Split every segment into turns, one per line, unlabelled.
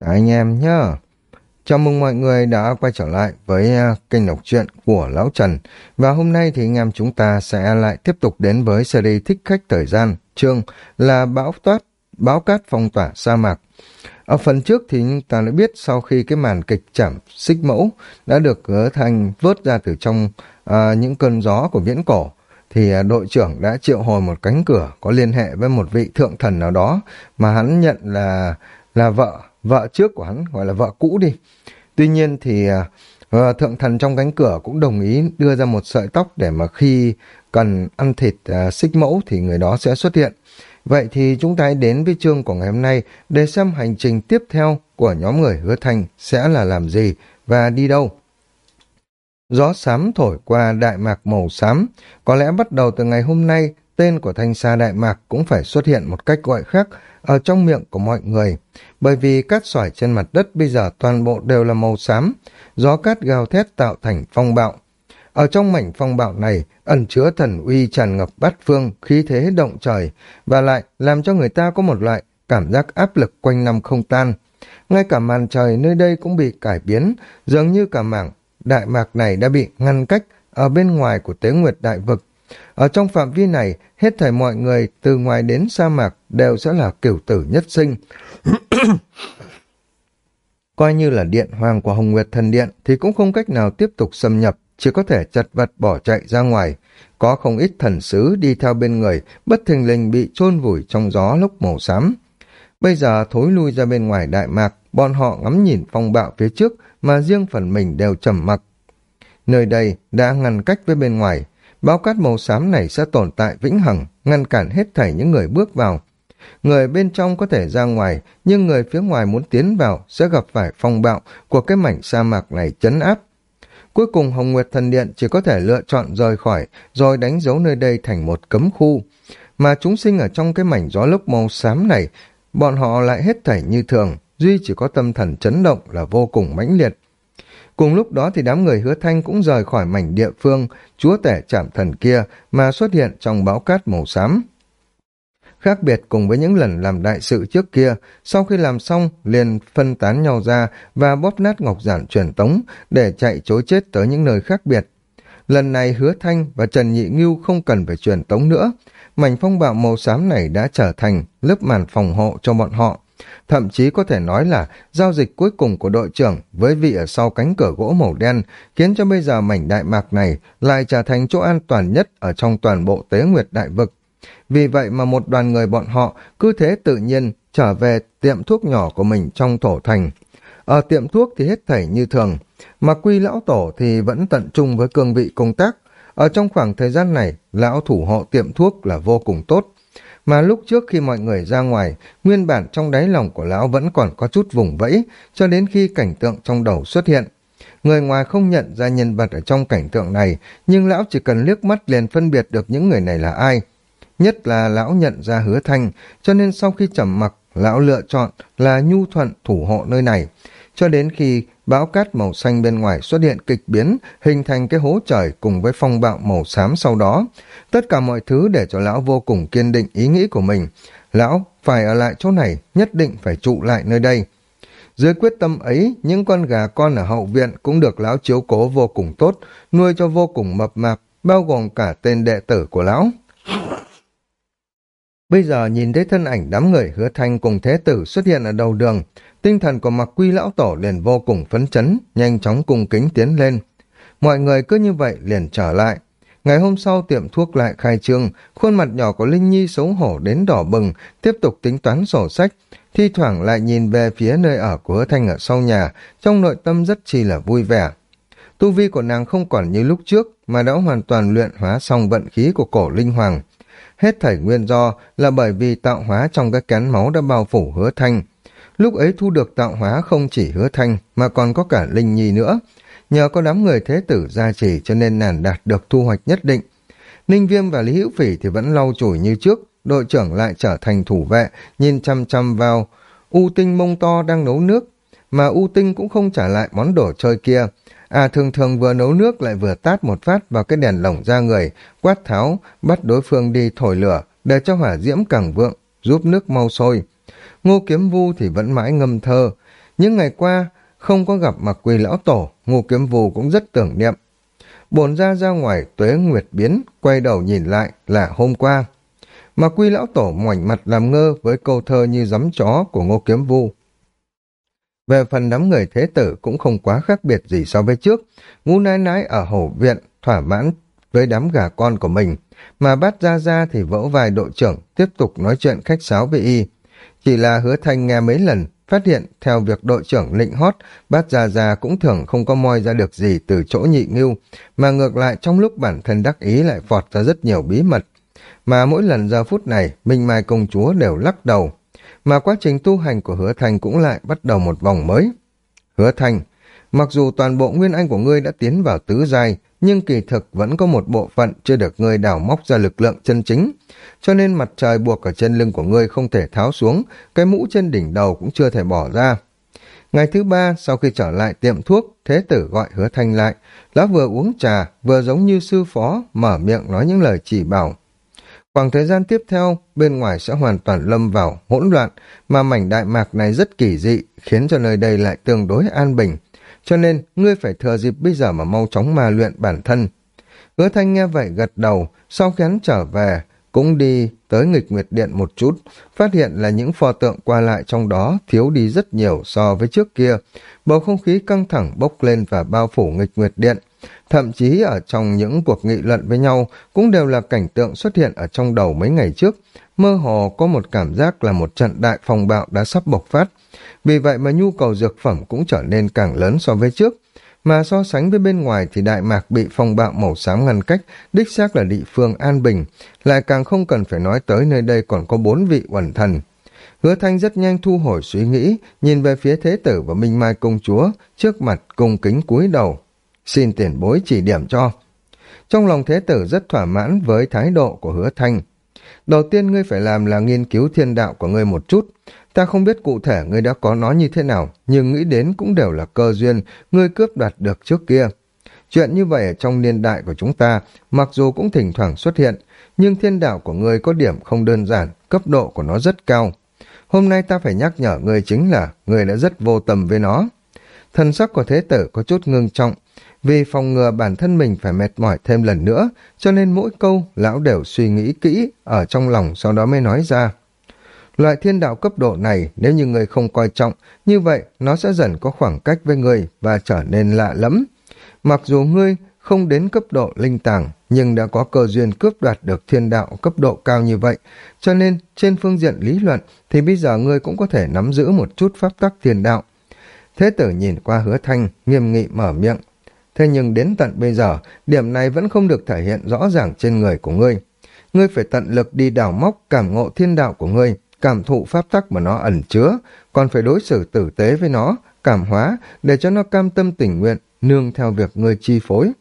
anh em nhá. Chào mừng mọi người đã quay trở lại với à, kênh đọc truyện của Lão Trần. Và hôm nay thì anh em chúng ta sẽ lại tiếp tục đến với series Thích Khách Thời Gian, chương là Bão Toát, Bão Cát Phong Tỏa Sa Mạc. Ở phần trước thì chúng ta đã biết sau khi cái màn kịch chảm xích mẫu đã được hứa thành vớt ra từ trong à, những cơn gió của viễn cổ, thì à, đội trưởng đã triệu hồi một cánh cửa có liên hệ với một vị thượng thần nào đó mà hắn nhận là là vợ vợ trước của hắn gọi là vợ cũ đi. Tuy nhiên thì uh, thượng thần trong cánh cửa cũng đồng ý đưa ra một sợi tóc để mà khi cần ăn thịt uh, xích mẫu thì người đó sẽ xuất hiện. Vậy thì chúng ta hãy đến với chương của ngày hôm nay để xem hành trình tiếp theo của nhóm người hứa thành sẽ là làm gì và đi đâu. Gió xám thổi qua đại mạc màu xám. Có lẽ bắt đầu từ ngày hôm nay tên của thanh sa đại mạc cũng phải xuất hiện một cách gọi khác ở trong miệng của mọi người, bởi vì cát sỏi trên mặt đất bây giờ toàn bộ đều là màu xám, gió cát gào thét tạo thành phong bạo. Ở trong mảnh phong bạo này, ẩn chứa thần uy tràn ngập bát phương, khí thế động trời, và lại làm cho người ta có một loại cảm giác áp lực quanh năm không tan. Ngay cả màn trời nơi đây cũng bị cải biến, dường như cả mảng đại mạc này đã bị ngăn cách ở bên ngoài của tế nguyệt đại vực, ở trong phạm vi này, hết thảy mọi người từ ngoài đến sa mạc đều sẽ là kiểu tử nhất sinh. Coi như là điện hoàng của Hồng Nguyệt Thần Điện thì cũng không cách nào tiếp tục xâm nhập, chỉ có thể chật vật bỏ chạy ra ngoài. Có không ít thần sứ đi theo bên người, bất thình lình bị chôn vùi trong gió lốc màu xám. Bây giờ thối lui ra bên ngoài Đại Mạc, bọn họ ngắm nhìn phong bạo phía trước mà riêng phần mình đều trầm mặc. Nơi đây đã ngăn cách với bên ngoài, Bao cát màu xám này sẽ tồn tại vĩnh hằng, ngăn cản hết thảy những người bước vào. Người bên trong có thể ra ngoài, nhưng người phía ngoài muốn tiến vào sẽ gặp phải phong bạo của cái mảnh sa mạc này chấn áp. Cuối cùng Hồng Nguyệt Thần Điện chỉ có thể lựa chọn rời khỏi, rồi đánh dấu nơi đây thành một cấm khu. Mà chúng sinh ở trong cái mảnh gió lốc màu xám này, bọn họ lại hết thảy như thường, duy chỉ có tâm thần chấn động là vô cùng mãnh liệt. Cùng lúc đó thì đám người hứa thanh cũng rời khỏi mảnh địa phương, chúa tể chạm thần kia mà xuất hiện trong báo cát màu xám. Khác biệt cùng với những lần làm đại sự trước kia, sau khi làm xong liền phân tán nhau ra và bóp nát ngọc giản truyền tống để chạy chối chết tới những nơi khác biệt. Lần này hứa thanh và Trần Nhị Ngưu không cần phải truyền tống nữa, mảnh phong bạo màu xám này đã trở thành lớp màn phòng hộ cho bọn họ Thậm chí có thể nói là giao dịch cuối cùng của đội trưởng với vị ở sau cánh cửa gỗ màu đen khiến cho bây giờ mảnh đại mạc này lại trở thành chỗ an toàn nhất ở trong toàn bộ tế nguyệt đại vực. Vì vậy mà một đoàn người bọn họ cứ thế tự nhiên trở về tiệm thuốc nhỏ của mình trong thổ thành. Ở tiệm thuốc thì hết thảy như thường, mà quy lão tổ thì vẫn tận trung với cương vị công tác. Ở trong khoảng thời gian này, lão thủ hộ tiệm thuốc là vô cùng tốt. Mà lúc trước khi mọi người ra ngoài, nguyên bản trong đáy lòng của lão vẫn còn có chút vùng vẫy, cho đến khi cảnh tượng trong đầu xuất hiện. Người ngoài không nhận ra nhân vật ở trong cảnh tượng này, nhưng lão chỉ cần liếc mắt liền phân biệt được những người này là ai. Nhất là lão nhận ra hứa thanh, cho nên sau khi trầm mặc, lão lựa chọn là nhu thuận thủ hộ nơi này. Cho đến khi bão cát màu xanh bên ngoài xuất hiện kịch biến, hình thành cái hố trời cùng với phong bạo màu xám sau đó. Tất cả mọi thứ để cho lão vô cùng kiên định ý nghĩ của mình. Lão phải ở lại chỗ này, nhất định phải trụ lại nơi đây. Dưới quyết tâm ấy, những con gà con ở hậu viện cũng được lão chiếu cố vô cùng tốt, nuôi cho vô cùng mập mạp, bao gồm cả tên đệ tử của lão. Bây giờ nhìn thấy thân ảnh đám người hứa thanh cùng thế tử xuất hiện ở đầu đường, tinh thần của mặc quy lão tổ liền vô cùng phấn chấn, nhanh chóng cùng kính tiến lên. Mọi người cứ như vậy liền trở lại. Ngày hôm sau tiệm thuốc lại khai trương, khuôn mặt nhỏ của Linh Nhi xấu hổ đến đỏ bừng, tiếp tục tính toán sổ sách, thi thoảng lại nhìn về phía nơi ở của hứa thanh ở sau nhà, trong nội tâm rất chi là vui vẻ. Tu vi của nàng không còn như lúc trước, mà đã hoàn toàn luyện hóa xong vận khí của cổ linh hoàng. Hết thảy nguyên do là bởi vì tạo hóa trong các kén máu đã bao phủ hứa thanh, Lúc ấy thu được tạo hóa không chỉ hứa thanh mà còn có cả linh nhi nữa. Nhờ có đám người thế tử gia trì cho nên nàng đạt được thu hoạch nhất định. Ninh Viêm và Lý Hữu Phỉ thì vẫn lau chùi như trước, đội trưởng lại trở thành thủ vệ, nhìn chăm chăm vào. U Tinh mông to đang nấu nước, mà U Tinh cũng không trả lại món đồ chơi kia. À thường thường vừa nấu nước lại vừa tát một phát vào cái đèn lồng ra người, quát tháo, bắt đối phương đi thổi lửa, để cho hỏa diễm càng vượng, giúp nước mau sôi. Ngô Kiếm Vu thì vẫn mãi ngâm thơ. Những ngày qua, không có gặp mặc quỳ lão tổ, ngô kiếm Vu cũng rất tưởng niệm. Bồn ra ra ngoài tuế nguyệt biến, quay đầu nhìn lại là hôm qua. Mà quy lão tổ ngoảnh mặt làm ngơ với câu thơ như giấm chó của ngô kiếm vu. Về phần đám người thế tử cũng không quá khác biệt gì so với trước. Ngu nái nái ở hổ viện thỏa mãn với đám gà con của mình, mà bắt ra ra thì vỗ vài đội trưởng tiếp tục nói chuyện khách sáo với y. Chỉ là hứa thanh nghe mấy lần, phát hiện theo việc đội trưởng lịnh hót, bát ra ra cũng thường không có moi ra được gì từ chỗ nhị ngưu, mà ngược lại trong lúc bản thân đắc ý lại phọt ra rất nhiều bí mật. Mà mỗi lần giờ phút này, Minh Mai công chúa đều lắc đầu, mà quá trình tu hành của hứa Thành cũng lại bắt đầu một vòng mới. Hứa Thành, mặc dù toàn bộ nguyên anh của ngươi đã tiến vào tứ giai, nhưng kỳ thực vẫn có một bộ phận chưa được ngươi đào móc ra lực lượng chân chính. Cho nên mặt trời buộc ở trên lưng của ngươi không thể tháo xuống, cái mũ trên đỉnh đầu cũng chưa thể bỏ ra. Ngày thứ ba, sau khi trở lại tiệm thuốc, thế tử gọi hứa thanh lại. Lão vừa uống trà, vừa giống như sư phó, mở miệng nói những lời chỉ bảo. Khoảng thời gian tiếp theo, bên ngoài sẽ hoàn toàn lâm vào hỗn loạn, mà mảnh đại mạc này rất kỳ dị, khiến cho nơi đây lại tương đối an bình. Cho nên, ngươi phải thừa dịp bây giờ mà mau chóng mà luyện bản thân. Hứa thanh nghe vậy gật đầu, sau khi hắn trở về, cũng đi tới nghịch nguyệt điện một chút, phát hiện là những pho tượng qua lại trong đó thiếu đi rất nhiều so với trước kia. Bầu không khí căng thẳng bốc lên và bao phủ nghịch nguyệt điện. Thậm chí ở trong những cuộc nghị luận với nhau cũng đều là cảnh tượng xuất hiện ở trong đầu mấy ngày trước. Mơ hồ có một cảm giác là một trận đại phong bạo đã sắp bộc phát. Vì vậy mà nhu cầu dược phẩm cũng trở nên càng lớn so với trước. Mà so sánh với bên ngoài thì Đại Mạc bị phong bạo màu xám ngăn cách, đích xác là địa phương an bình, lại càng không cần phải nói tới nơi đây còn có bốn vị uẩn thần. Hứa Thanh rất nhanh thu hồi suy nghĩ, nhìn về phía Thế Tử và Minh Mai Công Chúa, trước mặt cung kính cúi đầu. Xin tiền bối chỉ điểm cho. Trong lòng Thế Tử rất thỏa mãn với thái độ của Hứa Thanh. Đầu tiên ngươi phải làm là nghiên cứu thiên đạo của ngươi một chút. Ta không biết cụ thể ngươi đã có nó như thế nào, nhưng nghĩ đến cũng đều là cơ duyên ngươi cướp đoạt được trước kia. Chuyện như vậy ở trong niên đại của chúng ta, mặc dù cũng thỉnh thoảng xuất hiện, nhưng thiên đạo của ngươi có điểm không đơn giản, cấp độ của nó rất cao. Hôm nay ta phải nhắc nhở ngươi chính là ngươi đã rất vô tâm với nó. Thần sắc của thế tử có chút ngưng trọng, vì phòng ngừa bản thân mình phải mệt mỏi thêm lần nữa, cho nên mỗi câu lão đều suy nghĩ kỹ ở trong lòng sau đó mới nói ra. Loại thiên đạo cấp độ này, nếu như người không coi trọng, như vậy nó sẽ dần có khoảng cách với người và trở nên lạ lẫm. Mặc dù ngươi không đến cấp độ linh tàng, nhưng đã có cơ duyên cướp đoạt được thiên đạo cấp độ cao như vậy, cho nên trên phương diện lý luận thì bây giờ ngươi cũng có thể nắm giữ một chút pháp tắc thiên đạo. Thế tử nhìn qua hứa thanh, nghiêm nghị mở miệng. Thế nhưng đến tận bây giờ, điểm này vẫn không được thể hiện rõ ràng trên người của ngươi. Ngươi phải tận lực đi đào móc cảm ngộ thiên đạo của ngươi, cảm thụ pháp tắc mà nó ẩn chứa, còn phải đối xử tử tế với nó, cảm hóa, để cho nó cam tâm tình nguyện, nương theo việc ngươi chi phối.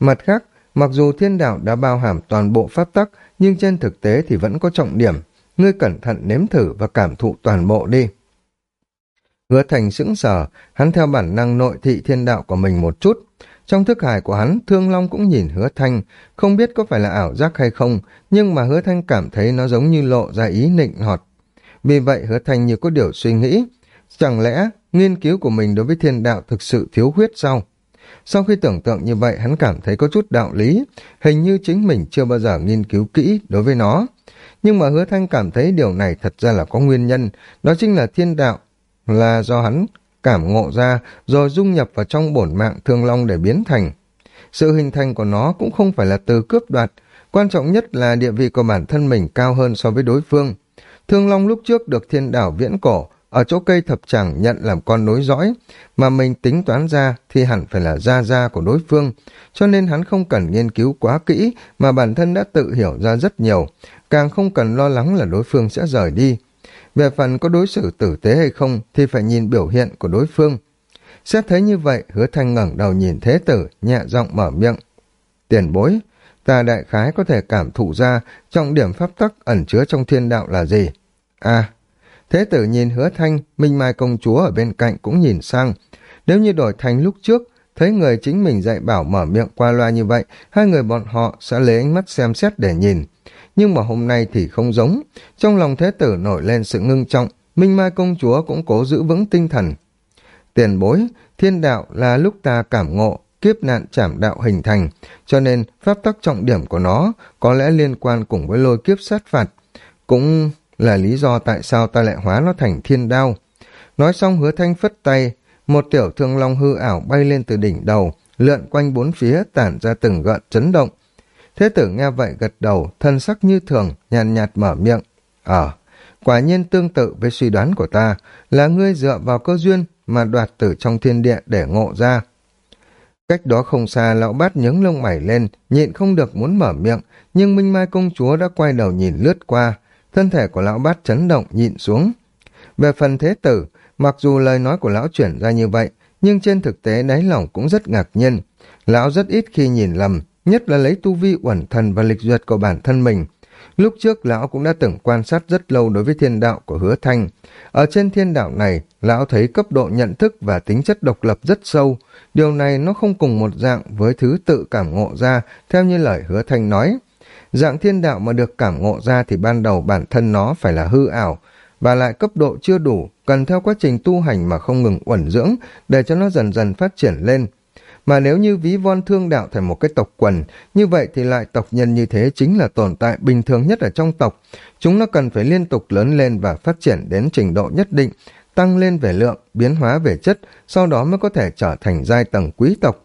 Mặt khác, mặc dù thiên đạo đã bao hàm toàn bộ pháp tắc, nhưng trên thực tế thì vẫn có trọng điểm. Ngươi cẩn thận nếm thử và cảm thụ toàn bộ đi. Hứa thành sững sờ, hắn theo bản năng nội thị thiên đạo của mình một chút. Trong thức hải của hắn, Thương Long cũng nhìn hứa thanh, không biết có phải là ảo giác hay không, nhưng mà hứa thanh cảm thấy nó giống như lộ ra ý nịnh họt. Vì vậy hứa thanh như có điều suy nghĩ, chẳng lẽ nghiên cứu của mình đối với thiên đạo thực sự thiếu huyết sao? Sau khi tưởng tượng như vậy, hắn cảm thấy có chút đạo lý, hình như chính mình chưa bao giờ nghiên cứu kỹ đối với nó. Nhưng mà hứa thanh cảm thấy điều này thật ra là có nguyên nhân, đó chính là thiên đạo, là do hắn cảm ngộ ra rồi dung nhập vào trong bổn mạng thương long để biến thành. Sự hình thành của nó cũng không phải là từ cướp đoạt, quan trọng nhất là địa vị của bản thân mình cao hơn so với đối phương. Thương Long lúc trước được thiên đảo viễn cổ, ở chỗ cây thập chẳng nhận làm con nối dõi, mà mình tính toán ra thì hẳn phải là gia gia của đối phương, cho nên hắn không cần nghiên cứu quá kỹ mà bản thân đã tự hiểu ra rất nhiều, càng không cần lo lắng là đối phương sẽ rời đi. Về phần có đối xử tử tế hay không thì phải nhìn biểu hiện của đối phương. Xét thấy như vậy, hứa thanh ngẩng đầu nhìn thế tử, nhẹ giọng mở miệng. Tiền bối, ta đại khái có thể cảm thụ ra trọng điểm pháp tắc ẩn chứa trong thiên đạo là gì. À, thế tử nhìn hứa thanh, minh mai công chúa ở bên cạnh cũng nhìn sang. Nếu như đổi thành lúc trước, thấy người chính mình dạy bảo mở miệng qua loa như vậy, hai người bọn họ sẽ lấy ánh mắt xem xét để nhìn. Nhưng mà hôm nay thì không giống. Trong lòng thế tử nổi lên sự ngưng trọng, Minh Mai công chúa cũng cố giữ vững tinh thần. Tiền bối, thiên đạo là lúc ta cảm ngộ, kiếp nạn trảm đạo hình thành, cho nên pháp tắc trọng điểm của nó có lẽ liên quan cùng với lôi kiếp sát phạt. Cũng là lý do tại sao ta lại hóa nó thành thiên đao. Nói xong hứa thanh phất tay, một tiểu thương long hư ảo bay lên từ đỉnh đầu, lượn quanh bốn phía tản ra từng gợn chấn động. Thế tử nghe vậy gật đầu, thân sắc như thường, nhàn nhạt, nhạt mở miệng. Ờ, quả nhiên tương tự với suy đoán của ta, là ngươi dựa vào cơ duyên mà đoạt từ trong thiên địa để ngộ ra. Cách đó không xa, lão bát nhướng lông mày lên, nhịn không được muốn mở miệng, nhưng Minh Mai công chúa đã quay đầu nhìn lướt qua. Thân thể của lão bát chấn động, nhịn xuống. Về phần thế tử, mặc dù lời nói của lão chuyển ra như vậy, nhưng trên thực tế đáy lòng cũng rất ngạc nhiên. Lão rất ít khi nhìn lầm, nhất là lấy tu vi uẩn thần và lịch duyệt của bản thân mình. Lúc trước lão cũng đã từng quan sát rất lâu đối với thiên đạo của hứa thanh. Ở trên thiên đạo này, lão thấy cấp độ nhận thức và tính chất độc lập rất sâu. Điều này nó không cùng một dạng với thứ tự cảm ngộ ra, theo như lời hứa thanh nói. Dạng thiên đạo mà được cảm ngộ ra thì ban đầu bản thân nó phải là hư ảo, và lại cấp độ chưa đủ, cần theo quá trình tu hành mà không ngừng uẩn dưỡng để cho nó dần dần phát triển lên. Mà nếu như ví von thương đạo thành một cái tộc quần, như vậy thì lại tộc nhân như thế chính là tồn tại bình thường nhất ở trong tộc. Chúng nó cần phải liên tục lớn lên và phát triển đến trình độ nhất định, tăng lên về lượng, biến hóa về chất, sau đó mới có thể trở thành giai tầng quý tộc.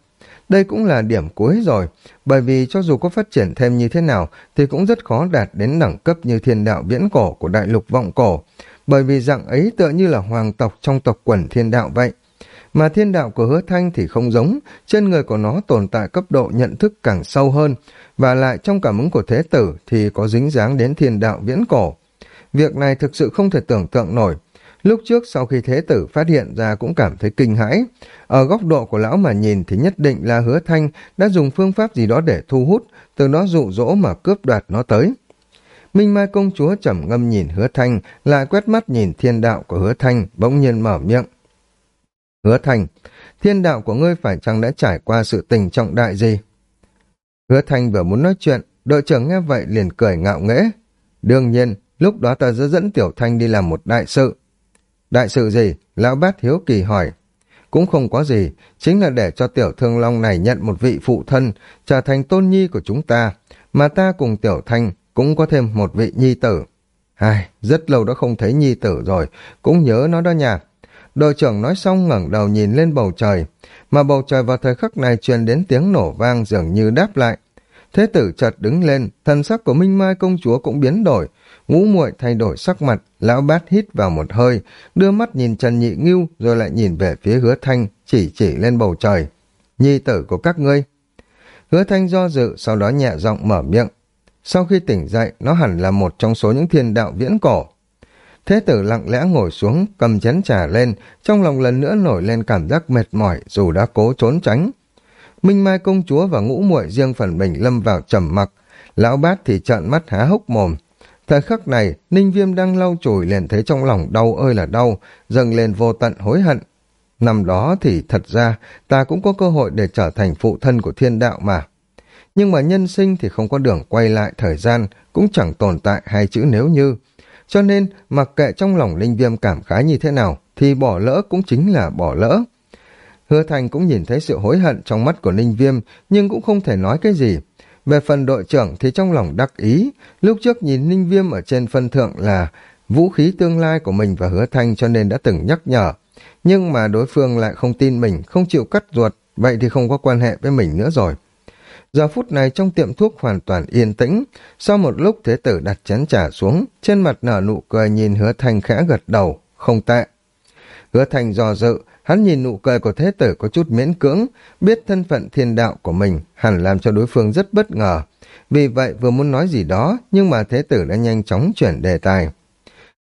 Đây cũng là điểm cuối rồi, bởi vì cho dù có phát triển thêm như thế nào thì cũng rất khó đạt đến đẳng cấp như thiên đạo viễn cổ của đại lục vọng cổ, bởi vì dạng ấy tựa như là hoàng tộc trong tộc quần thiên đạo vậy. Mà thiên đạo của hứa thanh thì không giống, trên người của nó tồn tại cấp độ nhận thức càng sâu hơn, và lại trong cảm ứng của thế tử thì có dính dáng đến thiên đạo viễn cổ. Việc này thực sự không thể tưởng tượng nổi. Lúc trước sau khi thế tử phát hiện ra cũng cảm thấy kinh hãi. Ở góc độ của lão mà nhìn thì nhất định là hứa thanh đã dùng phương pháp gì đó để thu hút, từ đó dụ dỗ mà cướp đoạt nó tới. Minh Mai công chúa trầm ngâm nhìn hứa thanh, lại quét mắt nhìn thiên đạo của hứa thanh, bỗng nhiên mở miệng. Hứa thanh, thiên đạo của ngươi phải chăng đã trải qua sự tình trọng đại gì? Hứa thanh vừa muốn nói chuyện, đội trưởng nghe vậy liền cười ngạo nghễ. Đương nhiên, lúc đó ta sẽ dẫn tiểu thanh đi làm một đại sự. Đại sự gì? Lão bát hiếu kỳ hỏi. Cũng không có gì, chính là để cho tiểu thương long này nhận một vị phụ thân, trở thành tôn nhi của chúng ta, mà ta cùng tiểu thanh cũng có thêm một vị nhi tử. Ai, rất lâu đã không thấy nhi tử rồi, cũng nhớ nó đó nha. Đội trưởng nói xong ngẩng đầu nhìn lên bầu trời, mà bầu trời vào thời khắc này truyền đến tiếng nổ vang dường như đáp lại. Thế tử chợt đứng lên, thần sắc của Minh Mai công chúa cũng biến đổi, ngũ muội thay đổi sắc mặt, lão bát hít vào một hơi, đưa mắt nhìn Trần Nhị Ngưu rồi lại nhìn về phía hứa thanh, chỉ chỉ lên bầu trời. Nhi tử của các ngươi. Hứa thanh do dự, sau đó nhẹ giọng mở miệng. Sau khi tỉnh dậy, nó hẳn là một trong số những thiên đạo viễn cổ. Thế tử lặng lẽ ngồi xuống, cầm chén trà lên, trong lòng lần nữa nổi lên cảm giác mệt mỏi dù đã cố trốn tránh. Minh Mai công chúa và ngũ muội riêng phần mình lâm vào trầm mặc, lão bát thì trợn mắt há hốc mồm. Thời khắc này, Ninh Viêm đang lau chùi liền thấy trong lòng đau ơi là đau, dâng lên vô tận hối hận. Năm đó thì thật ra ta cũng có cơ hội để trở thành phụ thân của thiên đạo mà. Nhưng mà nhân sinh thì không có đường quay lại thời gian, cũng chẳng tồn tại hai chữ nếu như. Cho nên, mặc kệ trong lòng linh viêm cảm khái như thế nào, thì bỏ lỡ cũng chính là bỏ lỡ. Hứa Thành cũng nhìn thấy sự hối hận trong mắt của Ninh Viêm, nhưng cũng không thể nói cái gì. Về phần đội trưởng thì trong lòng đắc ý, lúc trước nhìn Ninh Viêm ở trên phân thượng là vũ khí tương lai của mình và Hứa Thành cho nên đã từng nhắc nhở. Nhưng mà đối phương lại không tin mình, không chịu cắt ruột, vậy thì không có quan hệ với mình nữa rồi. Giờ phút này trong tiệm thuốc hoàn toàn yên tĩnh, sau một lúc thế tử đặt chén trà xuống, trên mặt nở nụ cười nhìn hứa thanh khẽ gật đầu, không tệ. Hứa thanh do dự, hắn nhìn nụ cười của thế tử có chút miễn cưỡng, biết thân phận thiên đạo của mình, hẳn làm cho đối phương rất bất ngờ. Vì vậy vừa muốn nói gì đó, nhưng mà thế tử đã nhanh chóng chuyển đề tài.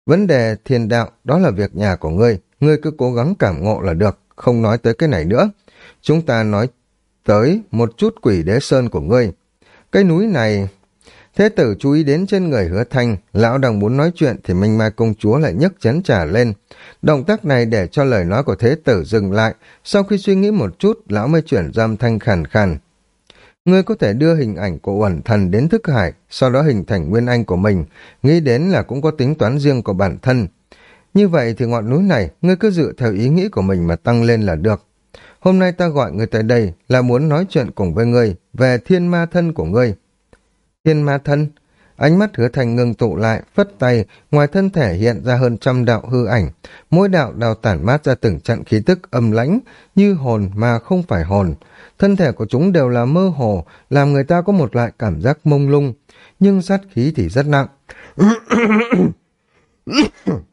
Vấn đề thiên đạo, đó là việc nhà của ngươi, ngươi cứ cố gắng cảm ngộ là được, không nói tới cái này nữa. Chúng ta nói tới một chút quỷ đế sơn của ngươi. Cái núi này... Thế tử chú ý đến trên người hứa thanh, lão đang muốn nói chuyện thì Minh Mai công chúa lại nhấc chén trà lên. Động tác này để cho lời nói của thế tử dừng lại, sau khi suy nghĩ một chút, lão mới chuyển giam thanh khàn khàn. Ngươi có thể đưa hình ảnh của uẩn thần đến thức hải, sau đó hình thành nguyên anh của mình, nghĩ đến là cũng có tính toán riêng của bản thân. Như vậy thì ngọn núi này, ngươi cứ dựa theo ý nghĩ của mình mà tăng lên là được. Hôm nay ta gọi người tới đây là muốn nói chuyện cùng với ngươi về thiên ma thân của ngươi. Thiên ma thân? Ánh mắt hứa thành ngừng tụ lại, phất tay, ngoài thân thể hiện ra hơn trăm đạo hư ảnh. Mỗi đạo đào tản mát ra từng trận khí tức âm lãnh, như hồn mà không phải hồn. Thân thể của chúng đều là mơ hồ, làm người ta có một loại cảm giác mông lung. Nhưng sát khí thì rất nặng.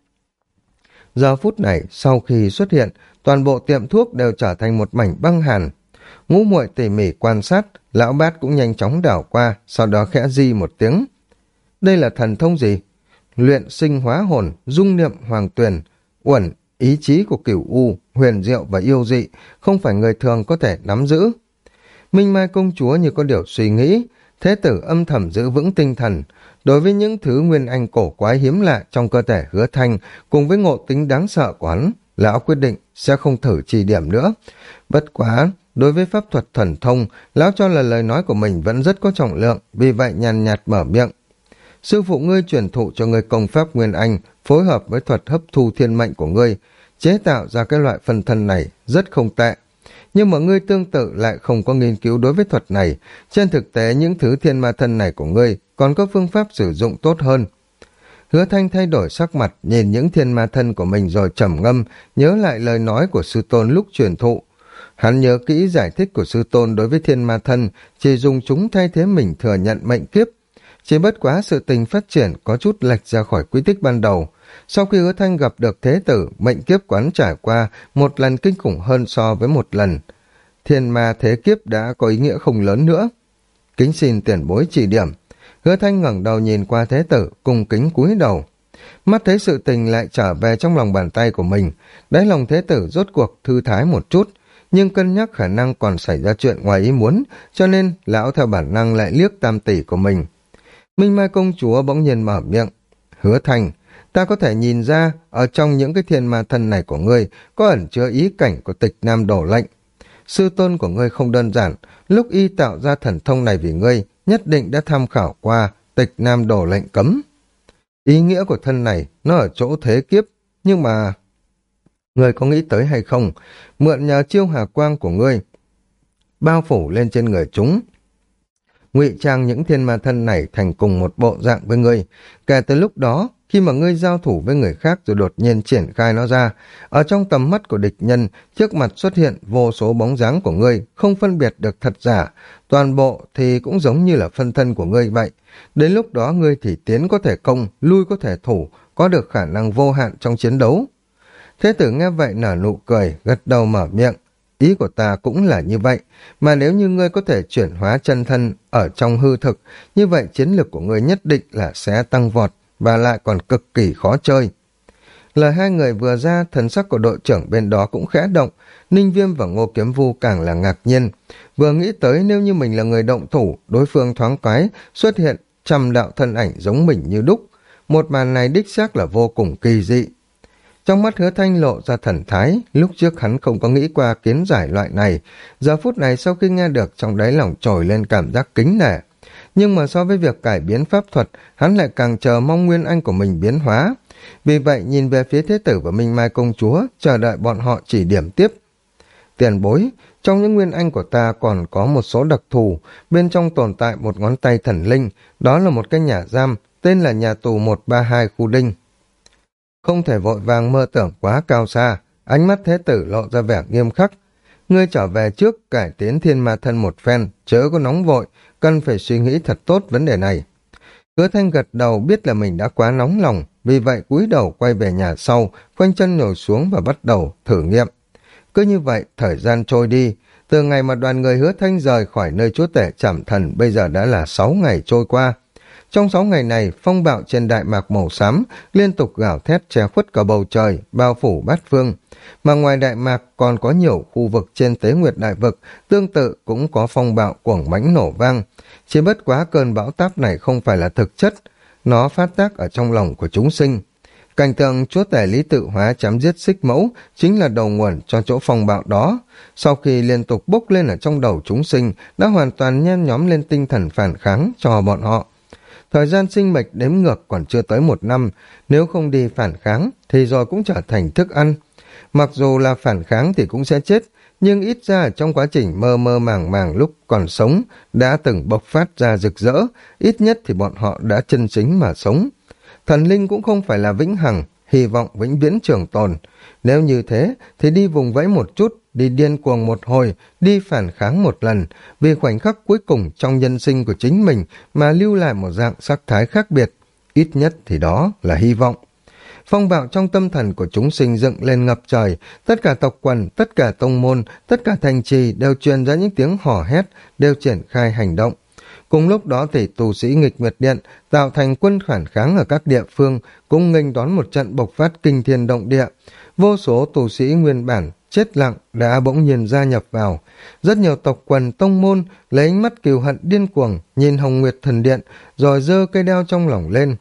Giờ phút này, sau khi xuất hiện, toàn bộ tiệm thuốc đều trở thành một mảnh băng hàn. Ngũ muội tỉ mỉ quan sát, lão bát cũng nhanh chóng đảo qua, sau đó khẽ di một tiếng. Đây là thần thông gì? Luyện sinh hóa hồn, dung niệm hoàng tuyền, uẩn, ý chí của cửu u, huyền diệu và yêu dị, không phải người thường có thể nắm giữ. Minh Mai công chúa như có điều suy nghĩ, thế tử âm thầm giữ vững tinh thần. Đối với những thứ nguyên anh cổ quái hiếm lạ trong cơ thể hứa thanh, cùng với ngộ tính đáng sợ của hắn, lão quyết định sẽ không thử trì điểm nữa. Bất quá, đối với pháp thuật thần thông, lão cho là lời nói của mình vẫn rất có trọng lượng, vì vậy nhàn nhạt mở miệng. Sư phụ ngươi truyền thụ cho ngươi công pháp Nguyên Anh, phối hợp với thuật hấp thu thiên mệnh của ngươi, chế tạo ra cái loại phân thân này rất không tệ. Nhưng mà ngươi tương tự lại không có nghiên cứu đối với thuật này. Trên thực tế, những thứ thiên ma thân này của ngươi còn có phương pháp sử dụng tốt hơn. Hứa Thanh thay đổi sắc mặt, nhìn những thiên ma thân của mình rồi trầm ngâm, nhớ lại lời nói của sư tôn lúc truyền thụ. Hắn nhớ kỹ giải thích của sư tôn đối với thiên ma thân, chỉ dùng chúng thay thế mình thừa nhận mệnh kiếp. Chỉ bất quá sự tình phát triển có chút lệch ra khỏi quy tích ban đầu. Sau khi hứa thanh gặp được thế tử, mệnh kiếp quán trải qua một lần kinh khủng hơn so với một lần. Thiên ma thế kiếp đã có ý nghĩa không lớn nữa. Kính xin tiền bối chỉ điểm. Hứa thanh ngẩng đầu nhìn qua thế tử, cùng kính cúi đầu. Mắt thấy sự tình lại trở về trong lòng bàn tay của mình. Đáy lòng thế tử rốt cuộc thư thái một chút, nhưng cân nhắc khả năng còn xảy ra chuyện ngoài ý muốn, cho nên lão theo bản năng lại liếc tam tỷ của mình. Minh Mai công chúa bỗng nhiên mở miệng. Hứa thành, ta có thể nhìn ra ở trong những cái thiên ma thân này của ngươi có ẩn chứa ý cảnh của tịch nam đổ lệnh. Sư tôn của ngươi không đơn giản, lúc y tạo ra thần thông này vì ngươi, nhất định đã tham khảo qua tịch nam đổ lệnh cấm. Ý nghĩa của thân này nó ở chỗ thế kiếp, nhưng mà... Ngươi có nghĩ tới hay không? Mượn nhờ chiêu hà quang của ngươi, bao phủ lên trên người chúng, ngụy trang những thiên ma thân này thành cùng một bộ dạng với ngươi. Kể từ lúc đó, khi mà ngươi giao thủ với người khác rồi đột nhiên triển khai nó ra, ở trong tầm mắt của địch nhân, trước mặt xuất hiện vô số bóng dáng của ngươi, không phân biệt được thật giả, toàn bộ thì cũng giống như là phân thân của ngươi vậy. Đến lúc đó ngươi thì tiến có thể công, lui có thể thủ, có được khả năng vô hạn trong chiến đấu. Thế tử nghe vậy nở nụ cười, gật đầu mở miệng. Ý của ta cũng là như vậy, mà nếu như ngươi có thể chuyển hóa chân thân ở trong hư thực, như vậy chiến lược của ngươi nhất định là sẽ tăng vọt và lại còn cực kỳ khó chơi. Lời hai người vừa ra, thần sắc của đội trưởng bên đó cũng khẽ động, Ninh Viêm và Ngô Kiếm Vu càng là ngạc nhiên. Vừa nghĩ tới nếu như mình là người động thủ, đối phương thoáng cái, xuất hiện trăm đạo thân ảnh giống mình như đúc. Một màn này đích xác là vô cùng kỳ dị, trong mắt hứa thanh lộ ra thần thái, lúc trước hắn không có nghĩ qua kiến giải loại này, giờ phút này sau khi nghe được trong đáy lòng trồi lên cảm giác kính nể. Nhưng mà so với việc cải biến pháp thuật, hắn lại càng chờ mong nguyên anh của mình biến hóa. Vì vậy nhìn về phía thế tử và Minh Mai công chúa, chờ đợi bọn họ chỉ điểm tiếp. Tiền bối, trong những nguyên anh của ta còn có một số đặc thù, bên trong tồn tại một ngón tay thần linh, đó là một cái nhà giam, tên là nhà tù 132 khu đinh. Không thể vội vàng mơ tưởng quá cao xa, ánh mắt thế tử lộ ra vẻ nghiêm khắc. Ngươi trở về trước cải tiến thiên ma thân một phen, chớ có nóng vội, cần phải suy nghĩ thật tốt vấn đề này. Hứa thanh gật đầu biết là mình đã quá nóng lòng, vì vậy cúi đầu quay về nhà sau, khoanh chân nhồi xuống và bắt đầu thử nghiệm. Cứ như vậy, thời gian trôi đi, từ ngày mà đoàn người hứa thanh rời khỏi nơi chúa tể chảm thần bây giờ đã là sáu ngày trôi qua. Trong sáu ngày này, phong bạo trên đại mạc màu xám liên tục gào thét che khuất cả bầu trời, bao phủ bát phương. Mà ngoài đại mạc còn có nhiều khu vực trên tế nguyệt đại vực, tương tự cũng có phong bạo cuồng mãnh nổ vang. Chỉ bất quá cơn bão táp này không phải là thực chất, nó phát tác ở trong lòng của chúng sinh. Cảnh tượng chúa tể lý tự hóa chém giết xích mẫu chính là đầu nguồn cho chỗ phong bạo đó. Sau khi liên tục bốc lên ở trong đầu chúng sinh, đã hoàn toàn nhen nhóm lên tinh thần phản kháng cho bọn họ. Thời gian sinh mệnh đếm ngược còn chưa tới một năm, nếu không đi phản kháng thì rồi cũng trở thành thức ăn. Mặc dù là phản kháng thì cũng sẽ chết, nhưng ít ra trong quá trình mơ mơ màng màng lúc còn sống đã từng bộc phát ra rực rỡ, ít nhất thì bọn họ đã chân chính mà sống. Thần linh cũng không phải là vĩnh hằng, hy vọng vĩnh viễn trường tồn. Nếu như thế thì đi vùng vẫy một chút, đi điên cuồng một hồi, đi phản kháng một lần, vì khoảnh khắc cuối cùng trong nhân sinh của chính mình mà lưu lại một dạng sắc thái khác biệt. Ít nhất thì đó là hy vọng phong bạo trong tâm thần của chúng sinh dựng lên ngập trời, tất cả tộc quần, tất cả tông môn, tất cả thành trì đều truyền ra những tiếng hò hét, đều triển khai hành động. Cùng lúc đó thì tù sĩ nghịch nguyệt điện tạo thành quân phản kháng ở các địa phương cũng nghênh đón một trận bộc phát kinh thiên động địa. Vô số tù sĩ nguyên bản chết lặng đã bỗng nhiên gia nhập vào. Rất nhiều tộc quần tông môn lấy ánh mắt kiều hận điên cuồng nhìn Hồng Nguyệt thần điện rồi dơ cây đeo trong lòng lên.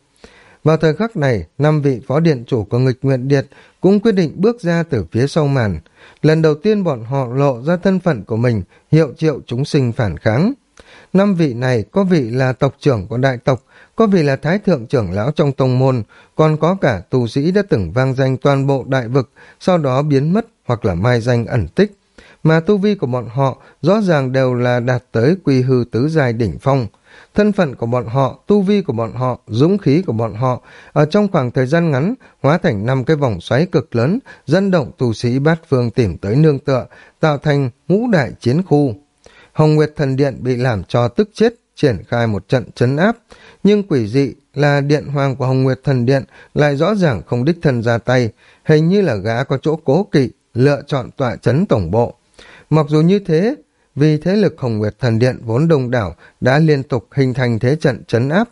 Vào thời khắc này, năm vị phó điện chủ của nghịch nguyện điện cũng quyết định bước ra từ phía sau màn. Lần đầu tiên bọn họ lộ ra thân phận của mình, hiệu triệu chúng sinh phản kháng. Năm vị này có vị là tộc trưởng của đại tộc, có vị là thái thượng trưởng lão trong tông môn, còn có cả tù sĩ đã từng vang danh toàn bộ đại vực, sau đó biến mất hoặc là mai danh ẩn tích. Mà tu vi của bọn họ rõ ràng đều là đạt tới quy hư tứ giai đỉnh phong. Thân phận của bọn họ, tu vi của bọn họ, dũng khí của bọn họ, ở trong khoảng thời gian ngắn, hóa thành năm cái vòng xoáy cực lớn, dân động tu sĩ bát phương tìm tới nương tựa, tạo thành ngũ đại chiến khu. Hồng Nguyệt Thần Điện bị làm cho tức chết, triển khai một trận chấn áp, nhưng quỷ dị là điện hoàng của Hồng Nguyệt Thần Điện lại rõ ràng không đích thân ra tay, hình như là gã có chỗ cố kỵ, lựa chọn tọa chấn tổng bộ. Mặc dù như thế, vì thế lực Hồng Nguyệt Thần Điện vốn đông đảo đã liên tục hình thành thế trận chấn áp.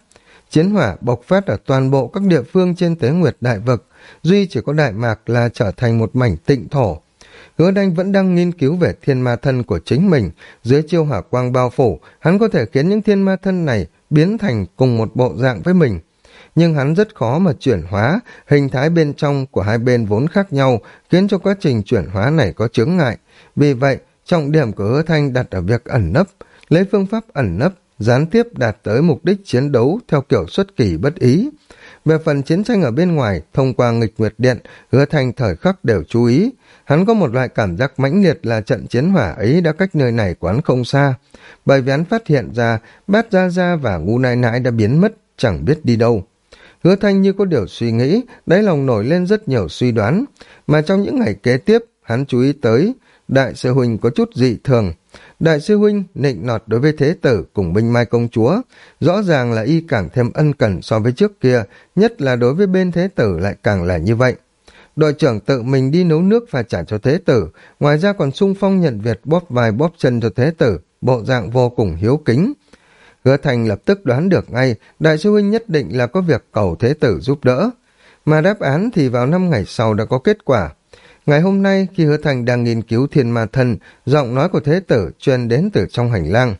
Chiến hỏa bộc phát ở toàn bộ các địa phương trên tế Nguyệt Đại Vực, duy chỉ có Đại Mạc là trở thành một mảnh tịnh thổ. Hứa Đanh vẫn đang nghiên cứu về thiên ma thân của chính mình, dưới chiêu hỏa quang bao phủ, hắn có thể khiến những thiên ma thân này biến thành cùng một bộ dạng với mình. Nhưng hắn rất khó mà chuyển hóa, hình thái bên trong của hai bên vốn khác nhau, khiến cho quá trình chuyển hóa này có chướng ngại. Vì vậy, Trọng điểm của hứa thanh đặt ở việc ẩn nấp, lấy phương pháp ẩn nấp, gián tiếp đạt tới mục đích chiến đấu theo kiểu xuất kỳ bất ý. Về phần chiến tranh ở bên ngoài, thông qua nghịch nguyệt điện, hứa thanh thời khắc đều chú ý. Hắn có một loại cảm giác mãnh liệt là trận chiến hỏa ấy đã cách nơi này quán không xa. Bởi vì hắn phát hiện ra, bát gia gia và ngu nai nãi đã biến mất, chẳng biết đi đâu. Hứa thanh như có điều suy nghĩ, đáy lòng nổi lên rất nhiều suy đoán. Mà trong những ngày kế tiếp, hắn chú ý tới, đại sư huỳnh có chút dị thường. Đại sư huynh nịnh nọt đối với thế tử cùng binh mai công chúa, rõ ràng là y càng thêm ân cần so với trước kia, nhất là đối với bên thế tử lại càng là như vậy. Đội trưởng tự mình đi nấu nước và trả cho thế tử, ngoài ra còn sung phong nhận việc bóp vai bóp chân cho thế tử, bộ dạng vô cùng hiếu kính. Hứa Thành lập tức đoán được ngay, đại sư huynh nhất định là có việc cầu thế tử giúp đỡ. Mà đáp án thì vào năm ngày sau đã có kết quả. Ngày hôm nay khi hứa thành đang nghiên cứu thiên ma thân, giọng nói của thế tử truyền đến từ trong hành lang.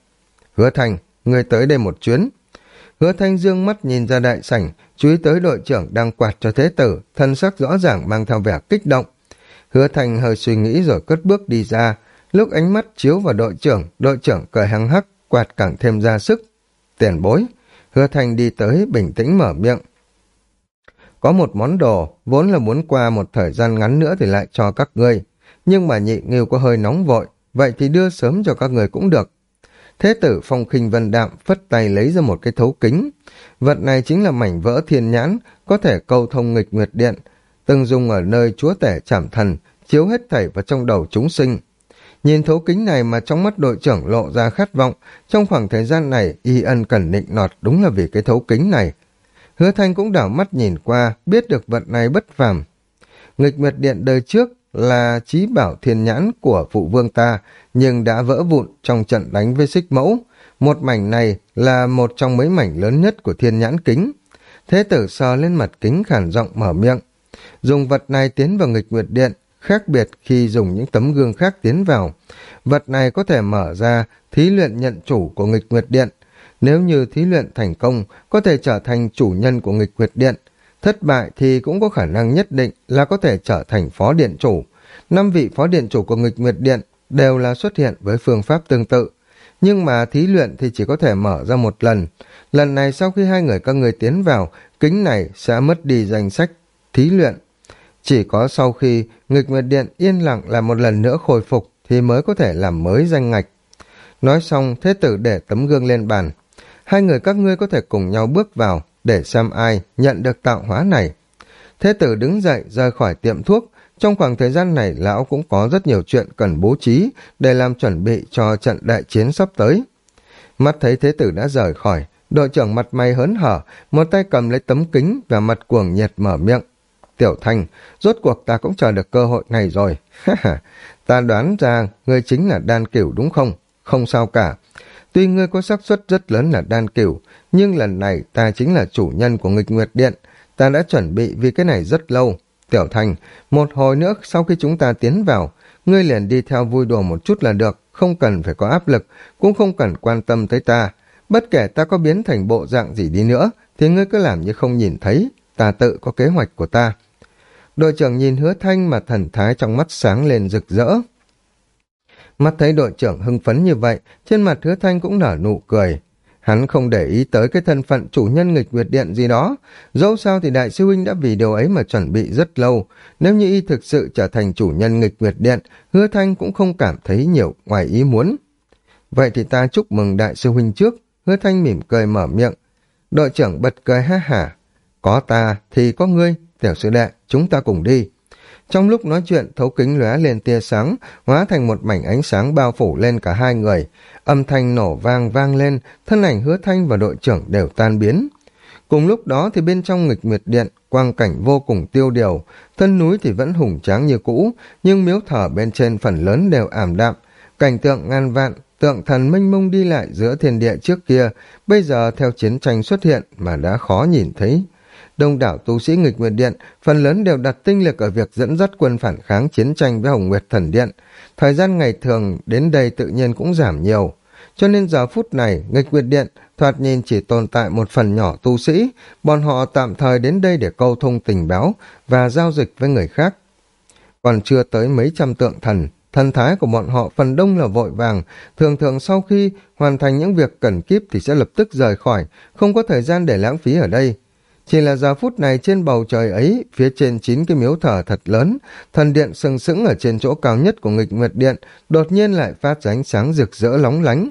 Hứa thành, người tới đây một chuyến. Hứa thanh dương mắt nhìn ra đại sảnh, chú ý tới đội trưởng đang quạt cho thế tử, thân sắc rõ ràng mang theo vẻ kích động. Hứa thành hơi suy nghĩ rồi cất bước đi ra, lúc ánh mắt chiếu vào đội trưởng, đội trưởng cười hăng hắc, quạt càng thêm ra sức. Tiền bối, hứa thành đi tới bình tĩnh mở miệng. Có một món đồ, vốn là muốn qua một thời gian ngắn nữa thì lại cho các ngươi. Nhưng mà nhị nghiêu có hơi nóng vội, vậy thì đưa sớm cho các người cũng được. Thế tử phong khinh vân đạm phất tay lấy ra một cái thấu kính. Vật này chính là mảnh vỡ thiên nhãn, có thể câu thông nghịch nguyệt điện, từng dùng ở nơi chúa tể chảm thần, chiếu hết thảy vào trong đầu chúng sinh. Nhìn thấu kính này mà trong mắt đội trưởng lộ ra khát vọng, trong khoảng thời gian này y ân cần nịnh nọt đúng là vì cái thấu kính này, Hứa Thanh cũng đảo mắt nhìn qua, biết được vật này bất phàm. Nghịch Nguyệt Điện đời trước là trí bảo thiên nhãn của phụ vương ta, nhưng đã vỡ vụn trong trận đánh với xích mẫu. Một mảnh này là một trong mấy mảnh lớn nhất của thiên nhãn kính. Thế tử sờ lên mặt kính khản giọng mở miệng. Dùng vật này tiến vào nghịch nguyệt điện, khác biệt khi dùng những tấm gương khác tiến vào. Vật này có thể mở ra thí luyện nhận chủ của nghịch nguyệt điện, nếu như thí luyện thành công, có thể trở thành chủ nhân của nghịch quyệt điện. Thất bại thì cũng có khả năng nhất định là có thể trở thành phó điện chủ. Năm vị phó điện chủ của nghịch nguyệt điện đều là xuất hiện với phương pháp tương tự. nhưng mà thí luyện thì chỉ có thể mở ra một lần. Lần này sau khi hai người các người tiến vào, kính này sẽ mất đi danh sách thí luyện. Chỉ có sau khi nghịch nguyệt điện yên lặng làm một lần nữa khôi phục thì mới có thể làm mới danh ngạch. Nói xong, thế tử để tấm gương lên bàn. Hai người các ngươi có thể cùng nhau bước vào để xem ai nhận được tạo hóa này. Thế tử đứng dậy rời khỏi tiệm thuốc. Trong khoảng thời gian này, lão cũng có rất nhiều chuyện cần bố trí để làm chuẩn bị cho trận đại chiến sắp tới. Mắt thấy thế tử đã rời khỏi, đội trưởng mặt mày hớn hở, một tay cầm lấy tấm kính và mặt cuồng nhiệt mở miệng. Tiểu Thanh, rốt cuộc ta cũng chờ được cơ hội này rồi. ta đoán ra ngươi chính là đan cửu đúng không? Không sao cả. Tuy ngươi có xác suất rất lớn là đan cửu, nhưng lần này ta chính là chủ nhân của nghịch nguyệt điện. Ta đã chuẩn bị vì cái này rất lâu. Tiểu Thành, một hồi nữa sau khi chúng ta tiến vào, ngươi liền đi theo vui đùa một chút là được, không cần phải có áp lực, cũng không cần quan tâm tới ta. Bất kể ta có biến thành bộ dạng gì đi nữa, thì ngươi cứ làm như không nhìn thấy, ta tự có kế hoạch của ta. Đội trưởng nhìn hứa thanh mà thần thái trong mắt sáng lên rực rỡ. Mắt thấy đội trưởng hưng phấn như vậy, trên mặt hứa thanh cũng nở nụ cười. Hắn không để ý tới cái thân phận chủ nhân nghịch nguyệt điện gì đó. Dẫu sao thì đại sư huynh đã vì điều ấy mà chuẩn bị rất lâu. Nếu như y thực sự trở thành chủ nhân nghịch nguyệt điện, hứa thanh cũng không cảm thấy nhiều ngoài ý muốn. Vậy thì ta chúc mừng đại sư huynh trước. Hứa thanh mỉm cười mở miệng. Đội trưởng bật cười ha hả. Có ta thì có ngươi, tiểu sư đệ, chúng ta cùng đi. Trong lúc nói chuyện, thấu kính lóe lên tia sáng, hóa thành một mảnh ánh sáng bao phủ lên cả hai người. Âm thanh nổ vang vang lên, thân ảnh hứa thanh và đội trưởng đều tan biến. Cùng lúc đó thì bên trong nghịch nguyệt điện, quang cảnh vô cùng tiêu điều, thân núi thì vẫn hùng tráng như cũ, nhưng miếu thở bên trên phần lớn đều ảm đạm. Cảnh tượng ngàn vạn, tượng thần mênh mông đi lại giữa thiên địa trước kia, bây giờ theo chiến tranh xuất hiện mà đã khó nhìn thấy đông đảo tu sĩ nghịch nguyệt điện phần lớn đều đặt tinh lực ở việc dẫn dắt quân phản kháng chiến tranh với hồng nguyệt thần điện. Thời gian ngày thường đến đây tự nhiên cũng giảm nhiều. Cho nên giờ phút này, nghịch nguyệt điện thoạt nhìn chỉ tồn tại một phần nhỏ tu sĩ. Bọn họ tạm thời đến đây để câu thông tình báo và giao dịch với người khác. Còn chưa tới mấy trăm tượng thần thần thái của bọn họ phần đông là vội vàng. Thường thường sau khi hoàn thành những việc cần kíp thì sẽ lập tức rời khỏi. Không có thời gian để lãng phí ở đây chỉ là giờ phút này trên bầu trời ấy, phía trên chín cái miếu thờ thật lớn, thần điện sừng sững ở trên chỗ cao nhất của nghịch nguyệt điện, đột nhiên lại phát ra ánh sáng rực rỡ lóng lánh.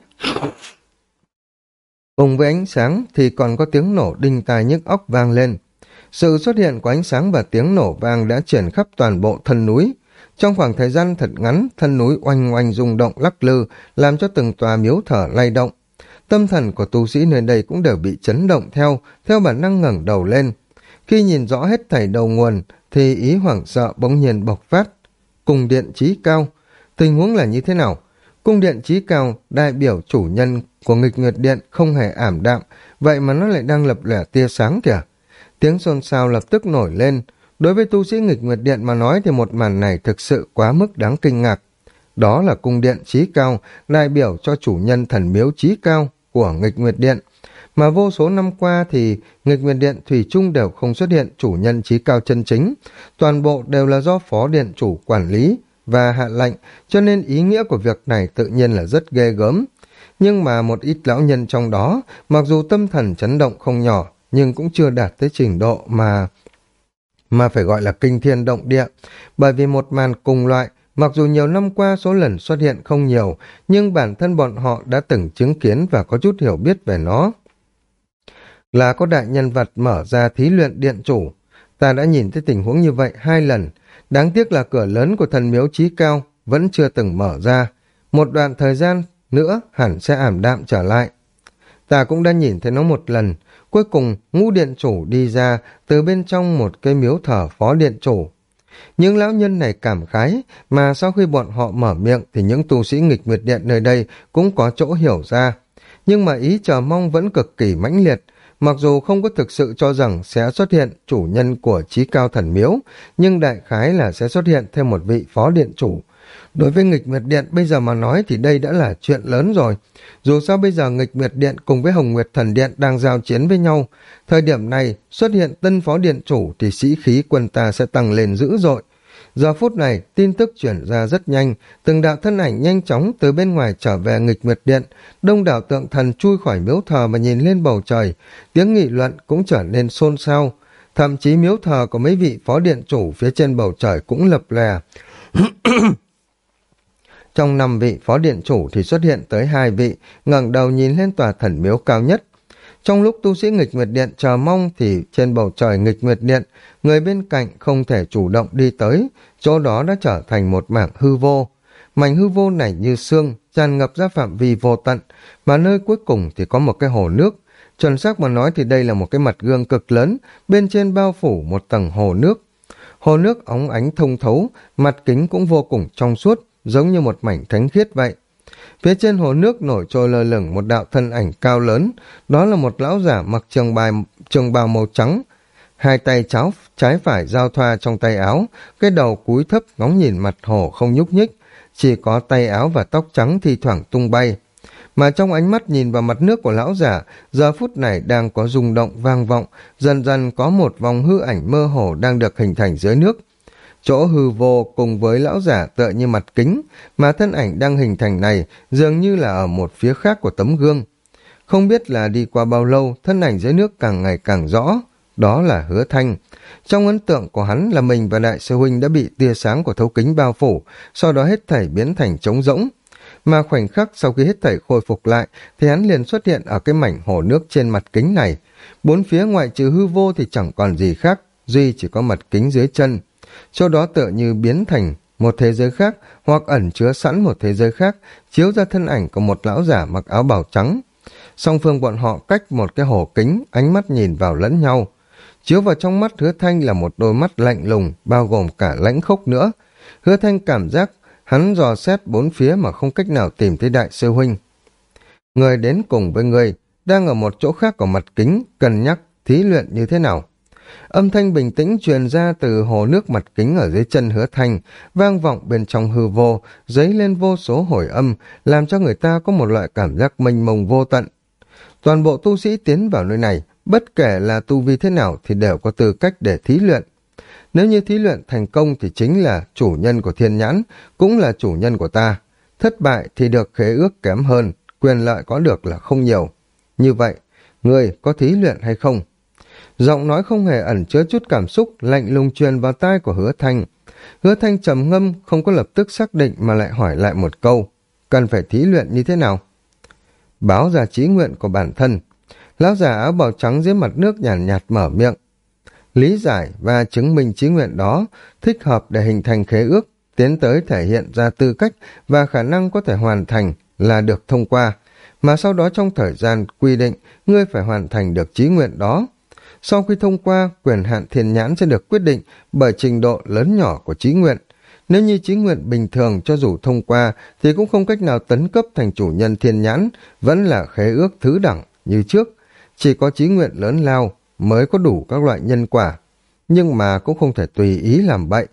Cùng với ánh sáng thì còn có tiếng nổ đinh tai nhức óc vang lên. Sự xuất hiện của ánh sáng và tiếng nổ vang đã chuyển khắp toàn bộ thân núi. Trong khoảng thời gian thật ngắn, thân núi oanh oanh rung động lắc lư, làm cho từng tòa miếu thở lay động. Tâm thần của tu sĩ nơi đây cũng đều bị chấn động theo, theo bản năng ngẩng đầu lên. Khi nhìn rõ hết thảy đầu nguồn, thì ý hoảng sợ bỗng nhiên bộc phát. Cung điện trí cao. Tình huống là như thế nào? Cung điện trí cao, đại biểu chủ nhân của nghịch nguyệt điện không hề ảm đạm, vậy mà nó lại đang lập lẻ tia sáng kìa. Tiếng xôn xao lập tức nổi lên. Đối với tu sĩ nghịch nguyệt điện mà nói thì một màn này thực sự quá mức đáng kinh ngạc. Đó là cung điện trí cao, đại biểu cho chủ nhân thần miếu trí cao của nghịch nguyệt điện. Mà vô số năm qua thì nghịch nguyệt điện Thủy chung đều không xuất hiện chủ nhân trí cao chân chính. Toàn bộ đều là do phó điện chủ quản lý và hạ lệnh, cho nên ý nghĩa của việc này tự nhiên là rất ghê gớm. Nhưng mà một ít lão nhân trong đó, mặc dù tâm thần chấn động không nhỏ, nhưng cũng chưa đạt tới trình độ mà mà phải gọi là kinh thiên động địa, bởi vì một màn cùng loại Mặc dù nhiều năm qua số lần xuất hiện không nhiều, nhưng bản thân bọn họ đã từng chứng kiến và có chút hiểu biết về nó. Là có đại nhân vật mở ra thí luyện điện chủ, ta đã nhìn thấy tình huống như vậy hai lần, đáng tiếc là cửa lớn của thần miếu trí cao vẫn chưa từng mở ra. Một đoạn thời gian nữa hẳn sẽ ảm đạm trở lại. Ta cũng đã nhìn thấy nó một lần, cuối cùng ngũ điện chủ đi ra từ bên trong một cây miếu thờ phó điện chủ những lão nhân này cảm khái, mà sau khi bọn họ mở miệng thì những tu sĩ nghịch nguyệt điện nơi đây cũng có chỗ hiểu ra. Nhưng mà ý chờ mong vẫn cực kỳ mãnh liệt, mặc dù không có thực sự cho rằng sẽ xuất hiện chủ nhân của trí cao thần miếu, nhưng đại khái là sẽ xuất hiện thêm một vị phó điện chủ, Đối với nghịch nguyệt điện bây giờ mà nói thì đây đã là chuyện lớn rồi. Dù sao bây giờ nghịch nguyệt điện cùng với hồng nguyệt thần điện đang giao chiến với nhau. Thời điểm này xuất hiện tân phó điện chủ thì sĩ khí quân ta sẽ tăng lên dữ dội. Giờ phút này, tin tức chuyển ra rất nhanh, từng đạo thân ảnh nhanh chóng từ bên ngoài trở về nghịch nguyệt điện, đông đảo tượng thần chui khỏi miếu thờ mà nhìn lên bầu trời, tiếng nghị luận cũng trở nên xôn xao. Thậm chí miếu thờ của mấy vị phó điện chủ phía trên bầu trời cũng lập lè. Trong năm vị phó điện chủ thì xuất hiện tới hai vị, ngẩng đầu nhìn lên tòa thần miếu cao nhất. Trong lúc tu sĩ nghịch nguyệt điện chờ mong thì trên bầu trời nghịch nguyệt điện, người bên cạnh không thể chủ động đi tới, chỗ đó đã trở thành một mảng hư vô. Mảnh hư vô này như xương, tràn ngập ra phạm vi vô tận, mà nơi cuối cùng thì có một cái hồ nước. Chuẩn xác mà nói thì đây là một cái mặt gương cực lớn, bên trên bao phủ một tầng hồ nước. Hồ nước óng ánh thông thấu, mặt kính cũng vô cùng trong suốt, giống như một mảnh thánh khiết vậy. Phía trên hồ nước nổi trôi lơ lửng một đạo thân ảnh cao lớn, đó là một lão giả mặc trường bài trường bào màu trắng, hai tay cháo trái phải giao thoa trong tay áo, cái đầu cúi thấp ngóng nhìn mặt hồ không nhúc nhích, chỉ có tay áo và tóc trắng thi thoảng tung bay. Mà trong ánh mắt nhìn vào mặt nước của lão giả, giờ phút này đang có rung động vang vọng, dần dần có một vòng hư ảnh mơ hồ đang được hình thành dưới nước. Chỗ hư vô cùng với lão giả tựa như mặt kính, mà thân ảnh đang hình thành này dường như là ở một phía khác của tấm gương. Không biết là đi qua bao lâu, thân ảnh dưới nước càng ngày càng rõ. Đó là hứa thanh. Trong ấn tượng của hắn là mình và đại sư huynh đã bị tia sáng của thấu kính bao phủ, sau đó hết thảy biến thành trống rỗng. Mà khoảnh khắc sau khi hết thảy khôi phục lại, thì hắn liền xuất hiện ở cái mảnh hồ nước trên mặt kính này. Bốn phía ngoại trừ hư vô thì chẳng còn gì khác, duy chỉ có mặt kính dưới chân chỗ đó tựa như biến thành một thế giới khác hoặc ẩn chứa sẵn một thế giới khác, chiếu ra thân ảnh của một lão giả mặc áo bào trắng. Song phương bọn họ cách một cái hồ kính, ánh mắt nhìn vào lẫn nhau. Chiếu vào trong mắt hứa thanh là một đôi mắt lạnh lùng, bao gồm cả lãnh khốc nữa. Hứa thanh cảm giác hắn dò xét bốn phía mà không cách nào tìm thấy đại sư huynh. Người đến cùng với người, đang ở một chỗ khác của mặt kính, cần nhắc, thí luyện như thế nào. Âm thanh bình tĩnh truyền ra từ hồ nước mặt kính ở dưới chân hứa thanh, vang vọng bên trong hư vô, dấy lên vô số hồi âm, làm cho người ta có một loại cảm giác mênh mông vô tận. Toàn bộ tu sĩ tiến vào nơi này, bất kể là tu vi thế nào thì đều có tư cách để thí luyện. Nếu như thí luyện thành công thì chính là chủ nhân của thiên nhãn, cũng là chủ nhân của ta. Thất bại thì được khế ước kém hơn, quyền lợi có được là không nhiều. Như vậy, người có thí luyện hay không? Giọng nói không hề ẩn chứa chút cảm xúc, lạnh lùng truyền vào tai của hứa thanh. Hứa thanh trầm ngâm, không có lập tức xác định mà lại hỏi lại một câu. Cần phải thí luyện như thế nào? Báo ra trí nguyện của bản thân. Lão già áo bào trắng dưới mặt nước nhàn nhạt, nhạt mở miệng. Lý giải và chứng minh trí nguyện đó thích hợp để hình thành khế ước, tiến tới thể hiện ra tư cách và khả năng có thể hoàn thành là được thông qua. Mà sau đó trong thời gian quy định, ngươi phải hoàn thành được trí nguyện đó. Sau khi thông qua, quyền hạn thiền nhãn sẽ được quyết định bởi trình độ lớn nhỏ của trí nguyện. Nếu như trí nguyện bình thường cho dù thông qua thì cũng không cách nào tấn cấp thành chủ nhân thiên nhãn, vẫn là khế ước thứ đẳng như trước. Chỉ có trí nguyện lớn lao mới có đủ các loại nhân quả, nhưng mà cũng không thể tùy ý làm bậy.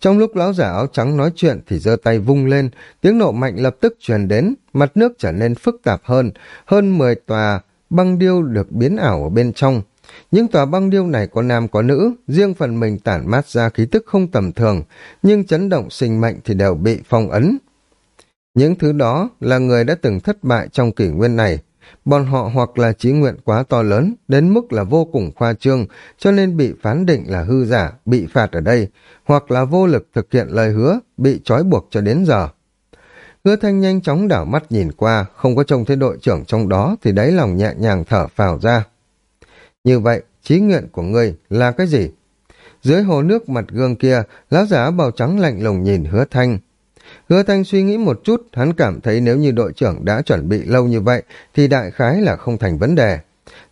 Trong lúc lão giả áo trắng nói chuyện thì giơ tay vung lên, tiếng nộ mạnh lập tức truyền đến, mặt nước trở nên phức tạp hơn, hơn 10 tòa băng điêu được biến ảo ở bên trong, những tòa băng điêu này có nam có nữ, riêng phần mình tản mát ra khí tức không tầm thường, nhưng chấn động sinh mệnh thì đều bị phong ấn. Những thứ đó là người đã từng thất bại trong kỷ nguyên này. Bọn họ hoặc là trí nguyện quá to lớn, đến mức là vô cùng khoa trương, cho nên bị phán định là hư giả, bị phạt ở đây, hoặc là vô lực thực hiện lời hứa, bị trói buộc cho đến giờ. Hứa thanh nhanh chóng đảo mắt nhìn qua, không có trông thấy đội trưởng trong đó thì đáy lòng nhẹ nhàng thở phào ra. Như vậy, trí nguyện của ngươi là cái gì? Dưới hồ nước mặt gương kia, lão giả bào trắng lạnh lùng nhìn hứa thanh. Hứa thanh suy nghĩ một chút, hắn cảm thấy nếu như đội trưởng đã chuẩn bị lâu như vậy, thì đại khái là không thành vấn đề.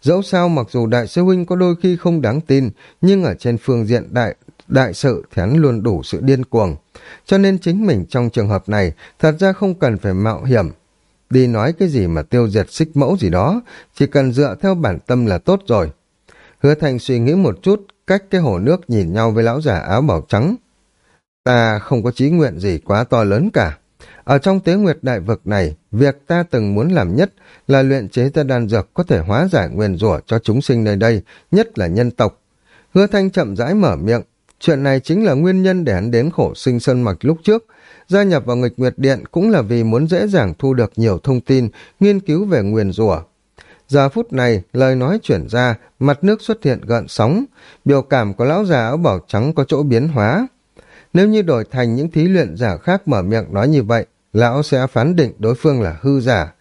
Dẫu sao mặc dù đại sư huynh có đôi khi không đáng tin, nhưng ở trên phương diện đại đại sự thì hắn luôn đủ sự điên cuồng. Cho nên chính mình trong trường hợp này thật ra không cần phải mạo hiểm, đi nói cái gì mà tiêu diệt xích mẫu gì đó, chỉ cần dựa theo bản tâm là tốt rồi. Hứa Thanh suy nghĩ một chút, cách cái hồ nước nhìn nhau với lão giả áo bảo trắng. Ta không có chí nguyện gì quá to lớn cả. Ở trong tế nguyệt đại vực này, việc ta từng muốn làm nhất là luyện chế ra đan dược có thể hóa giải nguyền rủa cho chúng sinh nơi đây, nhất là nhân tộc. Hứa Thanh chậm rãi mở miệng, chuyện này chính là nguyên nhân để hắn đến khổ sinh sơn mạch lúc trước. Gia nhập vào nghịch nguyệt điện cũng là vì muốn dễ dàng thu được nhiều thông tin, nghiên cứu về nguyền rủa. Giờ phút này, lời nói chuyển ra, mặt nước xuất hiện gợn sóng, biểu cảm của lão già áo bảo trắng có chỗ biến hóa. Nếu như đổi thành những thí luyện giả khác mở miệng nói như vậy, lão sẽ phán định đối phương là hư giả.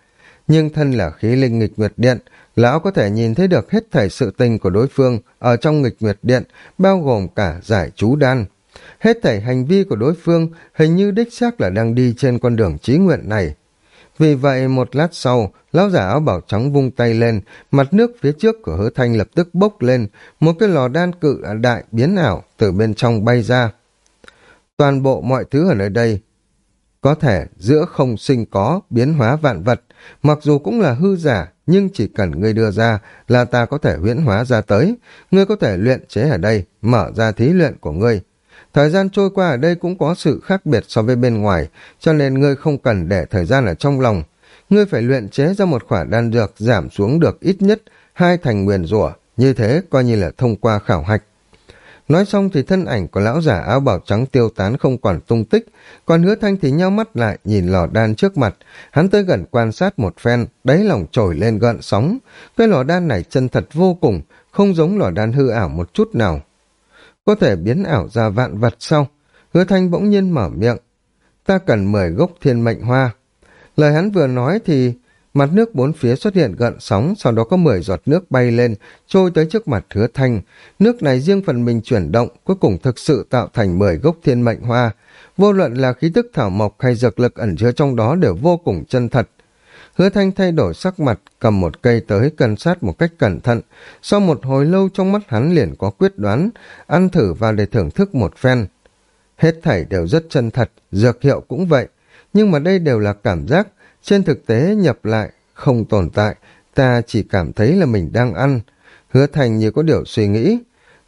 Nhưng thân là khí linh nghịch nguyệt điện, lão có thể nhìn thấy được hết thảy sự tình của đối phương ở trong nghịch nguyệt điện, bao gồm cả giải chú đan. Hết thảy hành vi của đối phương hình như đích xác là đang đi trên con đường trí nguyện này. Vì vậy một lát sau, lão giả áo bảo trắng vung tay lên, mặt nước phía trước của hứa thanh lập tức bốc lên, một cái lò đan cự đại biến ảo từ bên trong bay ra. Toàn bộ mọi thứ ở nơi đây có thể giữa không sinh có, biến hóa vạn vật, mặc dù cũng là hư giả, nhưng chỉ cần ngươi đưa ra là ta có thể huyễn hóa ra tới, ngươi có thể luyện chế ở đây, mở ra thí luyện của ngươi. Thời gian trôi qua ở đây cũng có sự khác biệt so với bên ngoài, cho nên ngươi không cần để thời gian ở trong lòng. Ngươi phải luyện chế ra một khỏa đan dược giảm xuống được ít nhất hai thành nguyền rủa như thế coi như là thông qua khảo hạch. Nói xong thì thân ảnh của lão giả áo bảo trắng tiêu tán không còn tung tích, còn hứa thanh thì nhau mắt lại nhìn lò đan trước mặt. Hắn tới gần quan sát một phen, đáy lòng trồi lên gợn sóng. Cái lò đan này chân thật vô cùng, không giống lò đan hư ảo một chút nào. Có thể biến ảo ra vạn vật sau. Hứa thanh bỗng nhiên mở miệng. Ta cần mười gốc thiên mệnh hoa. Lời hắn vừa nói thì Mặt nước bốn phía xuất hiện gợn sóng, sau đó có 10 giọt nước bay lên, trôi tới trước mặt hứa thanh. Nước này riêng phần mình chuyển động, cuối cùng thực sự tạo thành 10 gốc thiên mệnh hoa. Vô luận là khí tức thảo mộc hay dược lực ẩn chứa trong đó đều vô cùng chân thật. Hứa thanh thay đổi sắc mặt, cầm một cây tới cân sát một cách cẩn thận. Sau một hồi lâu trong mắt hắn liền có quyết đoán, ăn thử vào để thưởng thức một phen. Hết thảy đều rất chân thật, dược hiệu cũng vậy. Nhưng mà đây đều là cảm giác, trên thực tế nhập lại, không tồn tại, ta chỉ cảm thấy là mình đang ăn. Hứa thành như có điều suy nghĩ.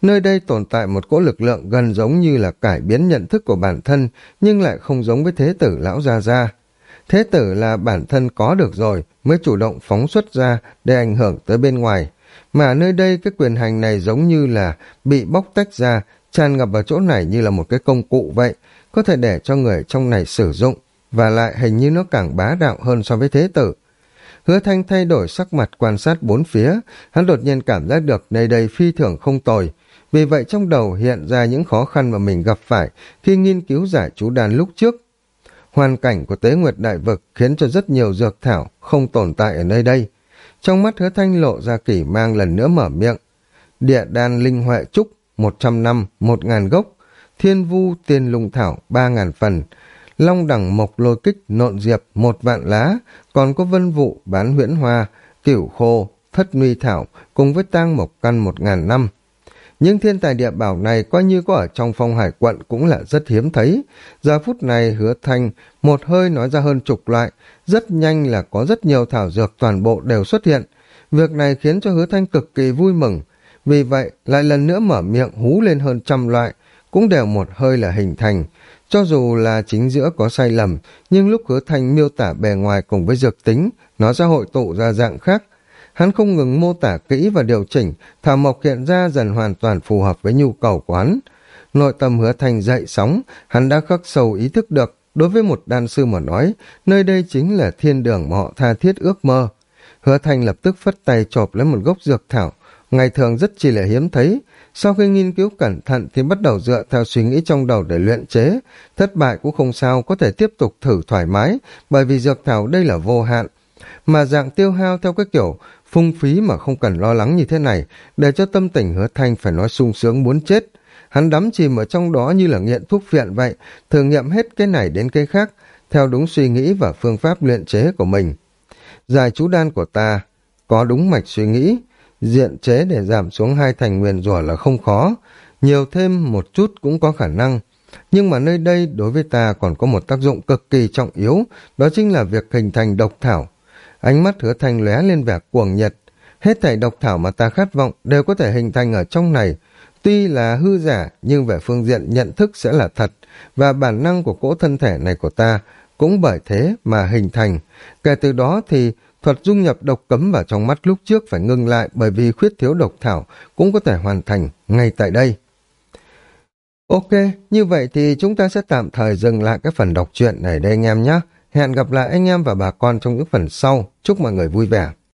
Nơi đây tồn tại một cỗ lực lượng gần giống như là cải biến nhận thức của bản thân, nhưng lại không giống với thế tử lão gia gia. Thế tử là bản thân có được rồi, mới chủ động phóng xuất ra để ảnh hưởng tới bên ngoài. Mà nơi đây cái quyền hành này giống như là bị bóc tách ra, tràn ngập vào chỗ này như là một cái công cụ vậy, có thể để cho người trong này sử dụng và lại hình như nó càng bá đạo hơn so với thế tử. Hứa thanh thay đổi sắc mặt quan sát bốn phía, hắn đột nhiên cảm giác được nơi đây phi thường không tồi. Vì vậy trong đầu hiện ra những khó khăn mà mình gặp phải khi nghiên cứu giải chú đàn lúc trước. Hoàn cảnh của tế nguyệt đại vực khiến cho rất nhiều dược thảo không tồn tại ở nơi đây. Trong mắt hứa thanh lộ ra kỷ mang lần nữa mở miệng. Địa đan linh huệ trúc, một trăm năm, một ngàn gốc. Thiên vu tiên lung thảo, ba ngàn phần long đẳng mộc lôi kích nộn diệp một vạn lá, còn có vân vụ bán huyễn hoa, cửu khô, thất nguy thảo cùng với tang mộc căn một ngàn năm. Những thiên tài địa bảo này coi như có ở trong phong hải quận cũng là rất hiếm thấy. Giờ phút này hứa thanh một hơi nói ra hơn chục loại, rất nhanh là có rất nhiều thảo dược toàn bộ đều xuất hiện. Việc này khiến cho hứa thanh cực kỳ vui mừng. Vì vậy lại lần nữa mở miệng hú lên hơn trăm loại, cũng đều một hơi là hình thành. Cho dù là chính giữa có sai lầm, nhưng lúc hứa thanh miêu tả bề ngoài cùng với dược tính, nó sẽ hội tụ ra dạng khác. Hắn không ngừng mô tả kỹ và điều chỉnh, thảo mộc hiện ra dần hoàn toàn phù hợp với nhu cầu của hắn. Nội tâm hứa thành dậy sóng, hắn đã khắc sâu ý thức được, đối với một đan sư mà nói, nơi đây chính là thiên đường mà họ tha thiết ước mơ. Hứa thành lập tức phất tay chộp lấy một gốc dược thảo, ngày thường rất chỉ là hiếm thấy, sau khi nghiên cứu cẩn thận thì bắt đầu dựa theo suy nghĩ trong đầu để luyện chế. Thất bại cũng không sao, có thể tiếp tục thử thoải mái, bởi vì dược thảo đây là vô hạn. Mà dạng tiêu hao theo cái kiểu phung phí mà không cần lo lắng như thế này, để cho tâm tình hứa thanh phải nói sung sướng muốn chết. Hắn đắm chìm ở trong đó như là nghiện thuốc phiện vậy, thử nghiệm hết cái này đến cái khác, theo đúng suy nghĩ và phương pháp luyện chế của mình. Giải chú đan của ta, có đúng mạch suy nghĩ, diện chế để giảm xuống hai thành nguyền rủa là không khó, nhiều thêm một chút cũng có khả năng. Nhưng mà nơi đây đối với ta còn có một tác dụng cực kỳ trọng yếu, đó chính là việc hình thành độc thảo. Ánh mắt hứa thanh lóe lên vẻ cuồng nhiệt. Hết thảy độc thảo mà ta khát vọng đều có thể hình thành ở trong này. Tuy là hư giả, nhưng về phương diện nhận thức sẽ là thật, và bản năng của cỗ thân thể này của ta cũng bởi thế mà hình thành. Kể từ đó thì Thuật dung nhập độc cấm vào trong mắt lúc trước phải ngưng lại bởi vì khuyết thiếu độc thảo cũng có thể hoàn thành ngay tại đây. Ok, như vậy thì chúng ta sẽ tạm thời dừng lại cái phần đọc truyện này đây anh em nhé. Hẹn gặp lại anh em và bà con trong những phần sau. Chúc mọi người vui vẻ.